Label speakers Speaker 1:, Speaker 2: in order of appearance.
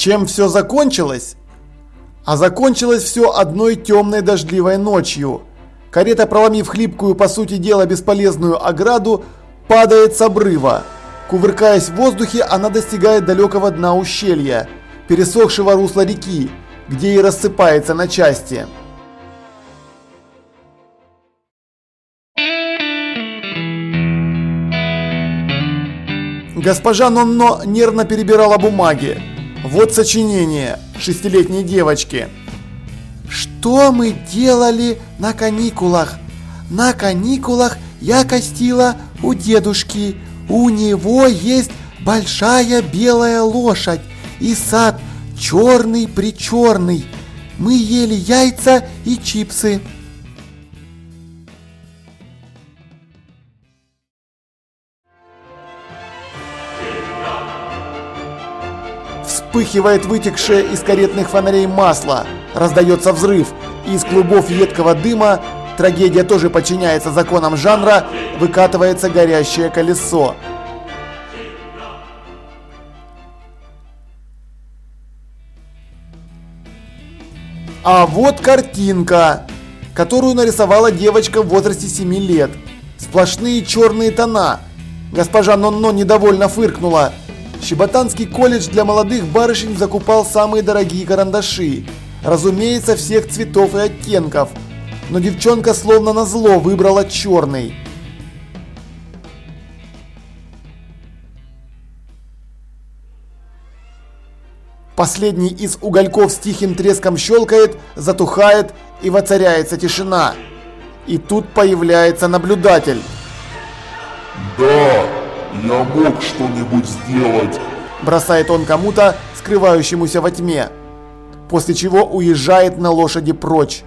Speaker 1: Чем все закончилось? А закончилось все одной темной дождливой ночью. Карета, проломив хлипкую, по сути дела, бесполезную ограду, падает с обрыва. Кувыркаясь в воздухе, она достигает далекого дна ущелья, пересохшего русла реки, где и рассыпается на части. Госпожа Нонно нервно перебирала бумаги. Вот сочинение шестилетней девочки.
Speaker 2: Что мы делали на каникулах? На каникулах я костила у дедушки. У него есть большая белая лошадь и сад черный-причерный. Мы ели яйца и чипсы.
Speaker 1: Вспыхивает вытекшее из каретных фонарей масло. Раздается взрыв. И из клубов едкого дыма, трагедия тоже подчиняется законам жанра, выкатывается горящее колесо. А вот картинка, которую нарисовала девочка в возрасте 7 лет. Сплошные черные тона. Госпожа Нонно недовольно фыркнула. Щеботанский колледж для молодых барышень закупал самые дорогие карандаши. Разумеется, всех цветов и оттенков. Но девчонка словно назло выбрала черный. Последний из угольков с тихим треском щелкает, затухает и воцаряется тишина. И тут появляется наблюдатель.
Speaker 3: Да, я мог что-нибудь сделать.
Speaker 1: Бросает он кому-то, скрывающемуся во тьме. После чего уезжает на лошади прочь.